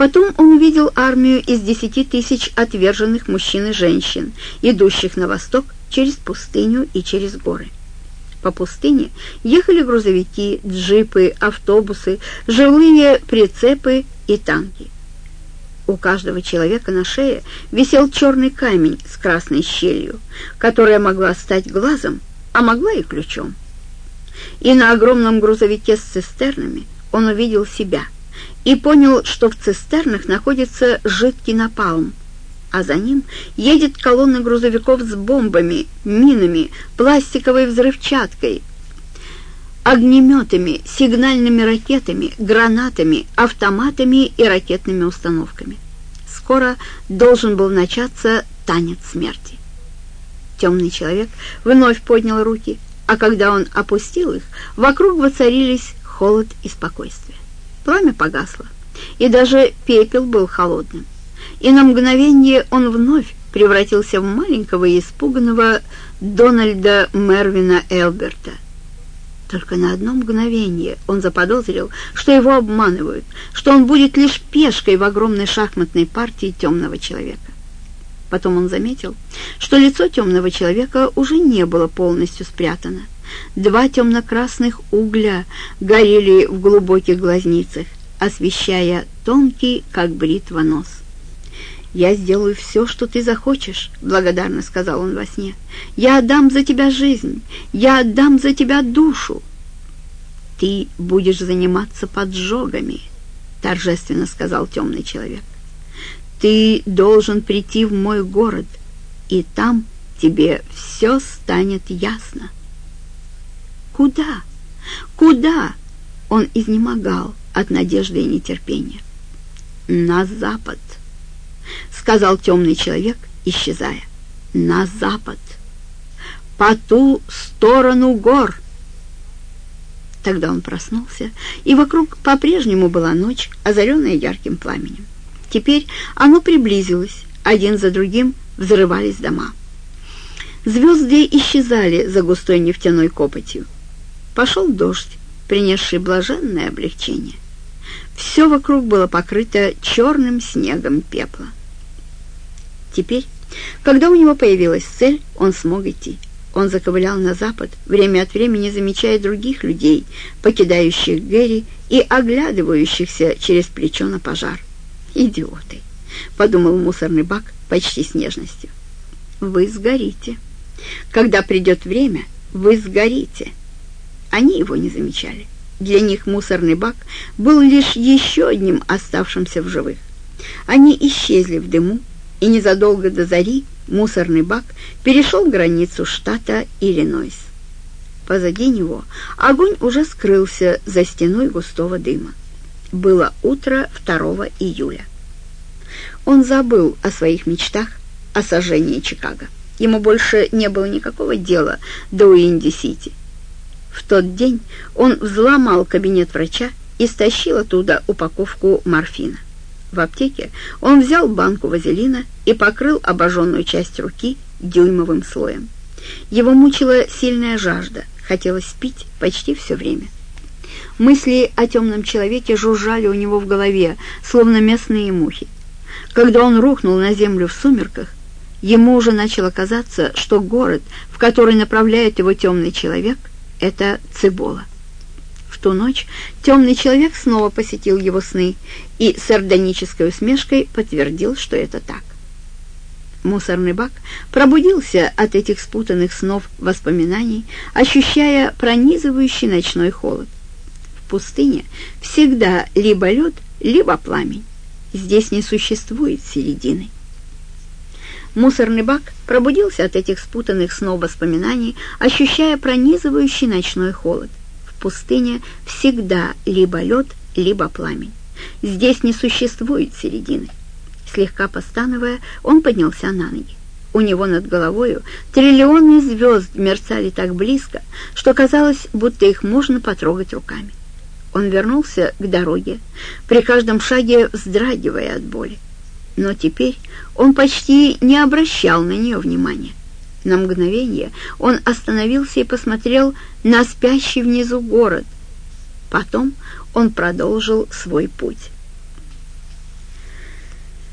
Потом он увидел армию из десяти тысяч отверженных мужчин и женщин, идущих на восток через пустыню и через горы. По пустыне ехали грузовики, джипы, автобусы, жилые прицепы и танки. У каждого человека на шее висел черный камень с красной щелью, которая могла стать глазом, а могла и ключом. И на огромном грузовике с цистернами он увидел себя и понял, что в цистернах находится жидкий напалм, а за ним едет колонна грузовиков с бомбами, минами, пластиковой взрывчаткой, огнеметами, сигнальными ракетами, гранатами, автоматами и ракетными установками. Скоро должен был начаться танец смерти. Темный человек вновь поднял руки, а когда он опустил их, вокруг воцарились холод и спокойствие. Пламя погасло, и даже пепел был холодным и на мгновение он вновь превратился в маленького и испуганного Дональда Мервина Элберта. Только на одно мгновение он заподозрил, что его обманывают, что он будет лишь пешкой в огромной шахматной партии темного человека. Потом он заметил, что лицо темного человека уже не было полностью спрятано. Два темно-красных угля горели в глубоких глазницах, освещая тонкий, как бритва, нос. «Я сделаю все, что ты захочешь», — благодарно сказал он во сне. «Я отдам за тебя жизнь, я отдам за тебя душу». «Ты будешь заниматься поджогами», — торжественно сказал темный человек. «Ты должен прийти в мой город, и там тебе все станет ясно». «Куда? Куда?» Он изнемогал от надежды и нетерпения. «На запад». — сказал темный человек, исчезая. «На запад! По ту сторону гор!» Тогда он проснулся, и вокруг по-прежнему была ночь, озаренная ярким пламенем. Теперь оно приблизилось, один за другим взрывались дома. Звезды исчезали за густой нефтяной копотью. Пошел дождь, принесший блаженное облегчение. Все вокруг было покрыто черным снегом пепла. Теперь, когда у него появилась цель, он смог идти. Он заковылял на запад, время от времени замечая других людей, покидающих Гэри и оглядывающихся через плечо на пожар. «Идиоты!» — подумал мусорный бак почти с нежностью. «Вы сгорите. Когда придет время, вы сгорите». Они его не замечали. Для них мусорный бак был лишь еще одним оставшимся в живых. Они исчезли в дыму, и незадолго до зари мусорный бак перешел границу штата Иллинойс. Позади него огонь уже скрылся за стеной густого дыма. Было утро 2 июля. Он забыл о своих мечтах о сожжении Чикаго. Ему больше не было никакого дела до Уинди-Сити. В тот день он взломал кабинет врача и стащил оттуда упаковку морфина. В аптеке он взял банку вазелина и покрыл обожженную часть руки дюймовым слоем. Его мучила сильная жажда, хотелось пить почти все время. Мысли о темном человеке жужжали у него в голове, словно местные мухи. Когда он рухнул на землю в сумерках, ему уже начало казаться, что город, в который направляет его темный человек, — это Цибола ту ночь темный человек снова посетил его сны и с сардонической усмешкой подтвердил, что это так. Мусорный бак пробудился от этих спутанных снов воспоминаний, ощущая пронизывающий ночной холод. В пустыне всегда либо лед, либо пламень. Здесь не существует середины. Мусорный бак пробудился от этих спутанных снов воспоминаний, ощущая пронизывающий ночной холод пустыне всегда либо лед, либо пламень. Здесь не существует середины. Слегка постановая, он поднялся на ноги. У него над головою триллионы звезд мерцали так близко, что казалось, будто их можно потрогать руками. Он вернулся к дороге, при каждом шаге вздрагивая от боли. Но теперь он почти не обращал на нее внимания. На мгновение он остановился и посмотрел на спящий внизу город. Потом он продолжил свой путь.